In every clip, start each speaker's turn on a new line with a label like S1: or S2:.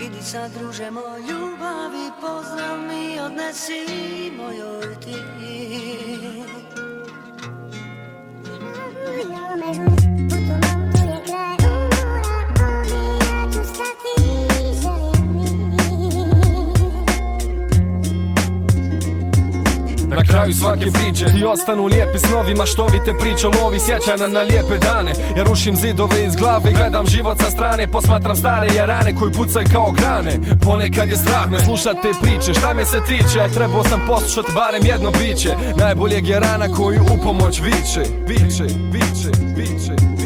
S1: Idi sad druže moj ljubavi pozdrav mi odnesi mojoj ti
S2: Na kraju svake priče Ti ostanu lijepi snovi maštovite priče Lovi sjećana na lijepe dane. Ja rušim zidove iz glave i Gledam život sa strane Posmatram stare jarane koji pucaju kao grane. Ponekad je strah me slušat te priče Šta me se tiče, trebao sam poslušat barem jedno biće. Najboljeg jarana koji u pomoć Viče, viče, viče, viče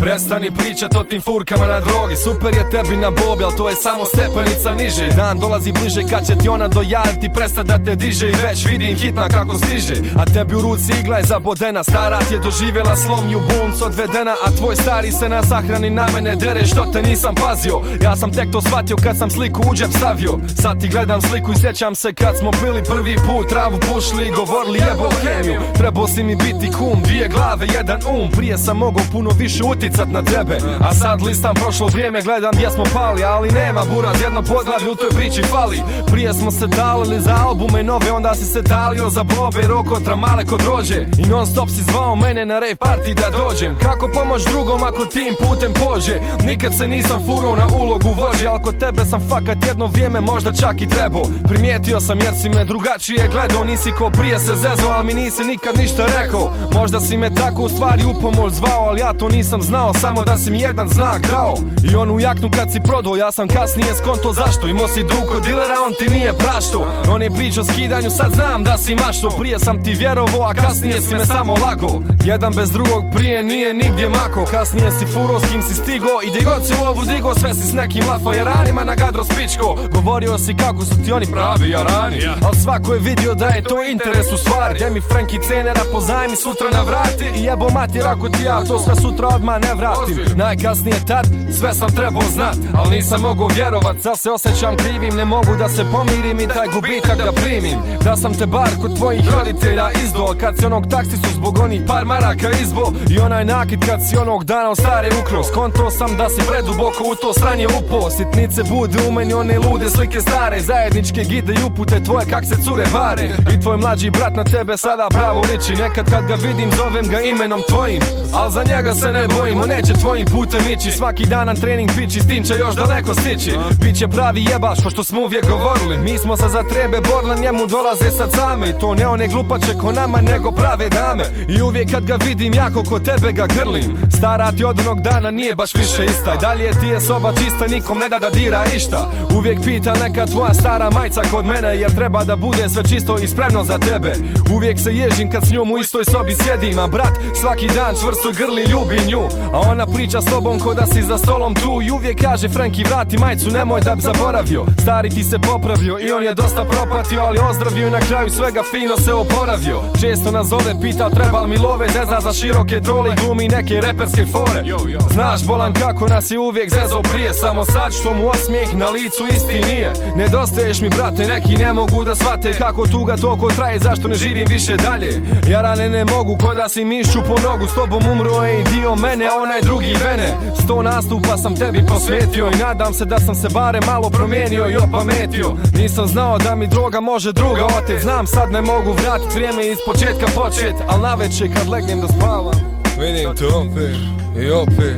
S2: Prestani pričat o tim furkama na drogi. Super je tebi na bobi, al to je samo stepenica niže. Dan dolazi bliže kad će ti ona dojaviti Prestat da te diže. I već vidim hitna kako stiže. A tebi u ruci igla je zabodena Stara ti je doživjela slom i u bolnicu odvedena. A tvoj stari se na sahrani na mene dere Što te nisam pazio. Ja sam tek to shvatio kad sam sliku u džep stavio. Sad ti gledam sliku i sjećam se kad smo bili prvi put. Travu pušli i govorili jebo kemiju Trebao si mi biti kum, dvije glave, jedan um. Prije sam mogao puno više uticat na tebe. A sad listam prošlo vrijeme, gledam gdje smo pali Ali nema buraz, jedno poglavlje u toj priči fali. Prije smo se dalili za albume nove Onda si se dalio za bobe, roko, tramale kod rođe. I non stop si zvao mene na rave party da dođem. Kako pomoć drugom ako tim putem pođe? Nikad se nisam furao na ulogu vođe Al kod tebe sam fakat jedno vrijeme možda čak i trebao. Primijetio sam jer si me drugačije gledao Nisi ko prije se zezao, al mi nisi nikad ništa rekao. Možda si me tako u stvari u zvao Al ja to nisam znao, samo da si mi jedan znak dao. I onu jaknu kad si prodao, ja sam kasnije skonto zašto. Imao si dug kod dilera, on ti nije prašto. On je pričao skidanju, sad znam da si mašto Prije sam ti vjerovo, a kasnije si me samo lago Jedan bez drugog prije nije nigdje mako. Kasnije si furo s kim si stigo. I gdje god si u ovu digo, sve si s nekim lafo Jaranima na gadro spičko. Govorio si kako su ti oni pravi jarani Al svako je vidio da je to interes u stvari. Gdje mi Franki cenera pozajmi sutra na vrati. I jebo matir ako ti ja to sve sutra odmah ne vratim. Najkasnije tad sve sam trebao znat Al nisam mogao vjerovat, sad se osjećam krivim Ne mogu da se pomirim i taj gubitak da primim. Da sam te bar kod tvojih roditelja izdo Kad si onog taksicu zbog onih par maraka izbo I onaj nakit kad si onog dana od stare ukro. Skonto sam da si preduboko u to sranje upo Sitnice bude u meni one lude slike stare. Zajedničke gide i upute tvoje kak se cure vare I tvoj mlađi brat na tebe sada pravo liči. Nekad kad ga vidim zovem ga imenom tvojim Al za njega se ne bojim, on neće tvojim putem ići. Svaki dan na trening pići, s tim će još daleko stići. Biće pravi jebaš, ko što smo uvijek govorili. Mi smo se za trebe borla, njemu dolaze sad same. I to ne one glupače ko nama, nego prave dame. I uvijek kad ga vidim, jako ko tebe ga grlim. Stara ti od onog dana nije baš više ista. I dalje ti je soba čista, nikom ne da da dira išta. Uvijek pita neka tvoja stara majca kod mene Jer treba da bude sve čisto i spremno za tebe. Uvijek se ježim kad s njom u istoj sobi sjedim A brat svaki dan čvrsto grli ljubi nju A ona priča s tobom ko da si za stolom tu. I uvijek kaže Franki vrati majicu nemoj da bi zaboravio. Stari ti se popravio i on je dosta propatio Ali ozdravio i na kraju svega fino se oporavio. Često nas zove pita treba mi love Zeza za široke trole i glumi neke reperske fore? Znaš bolan kako nas je uvijek zezo prije Samo sad što mu osmijeh na licu isti nije. Nedostaješ mi brate neki ne mogu da shvate Kako tuga toliko traje zašto ne živim više dalje? Jarane ne mogu ko da si mišću po nogu S tobom umro je i dio mene onaj drugi mene. Sto nastupa sam tebi posvetio I nadam se da sam se bare malo promijenio i opametio. Nisam znao da mi droga može druga otet Znam sad ne mogu vratit vrijeme iz početka počet Al navečer kad legnem da spavam Vidim te opet i opet.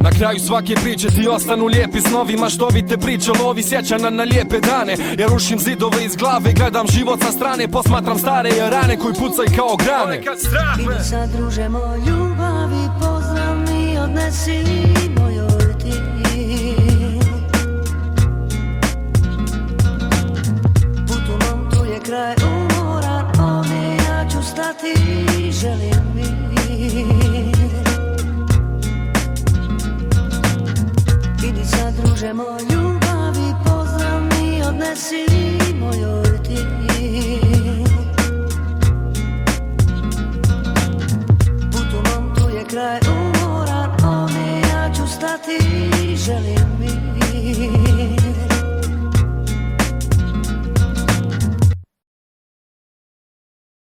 S2: Na kraju svake priče ti ostanu lijepi snovi Maštovite priče lovi sjećana na lijepe dane. Ja rušim zidove iz glave Gledam život sa strane Posmatram stare rane koji pucaju kao grane.
S1: Idi sad druže moj ljubavi pozdrav mi šta ti želim